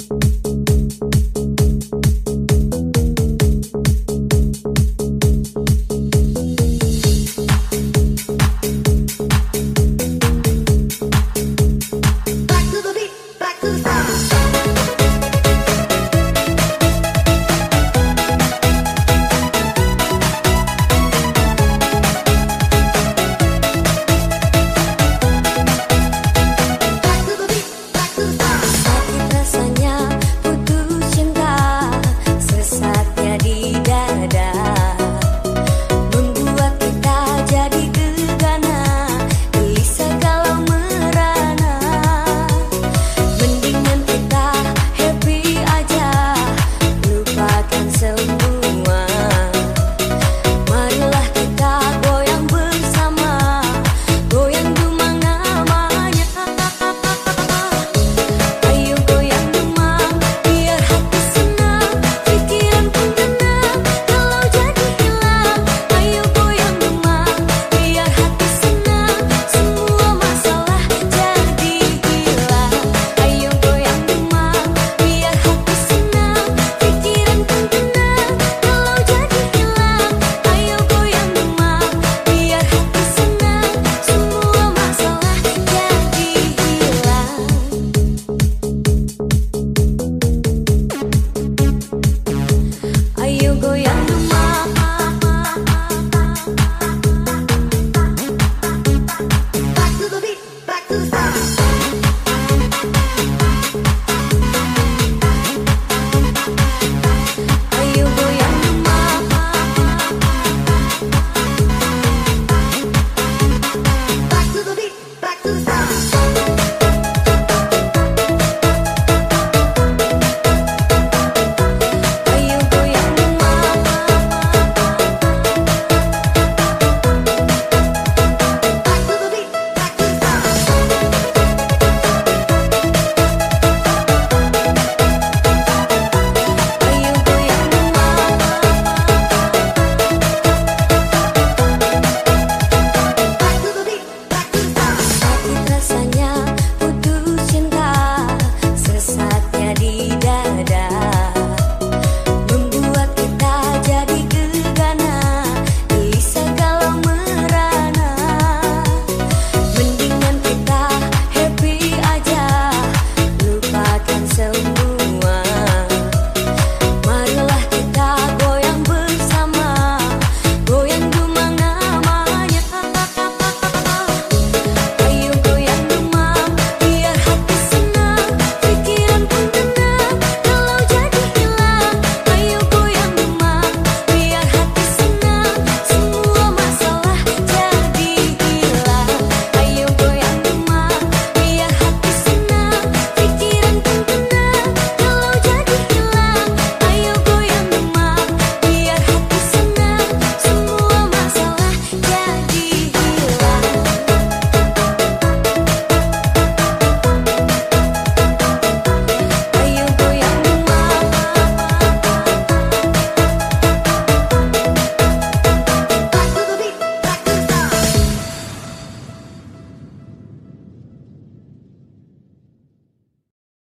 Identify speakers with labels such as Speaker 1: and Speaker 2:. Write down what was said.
Speaker 1: Back to the beat, back to the sound.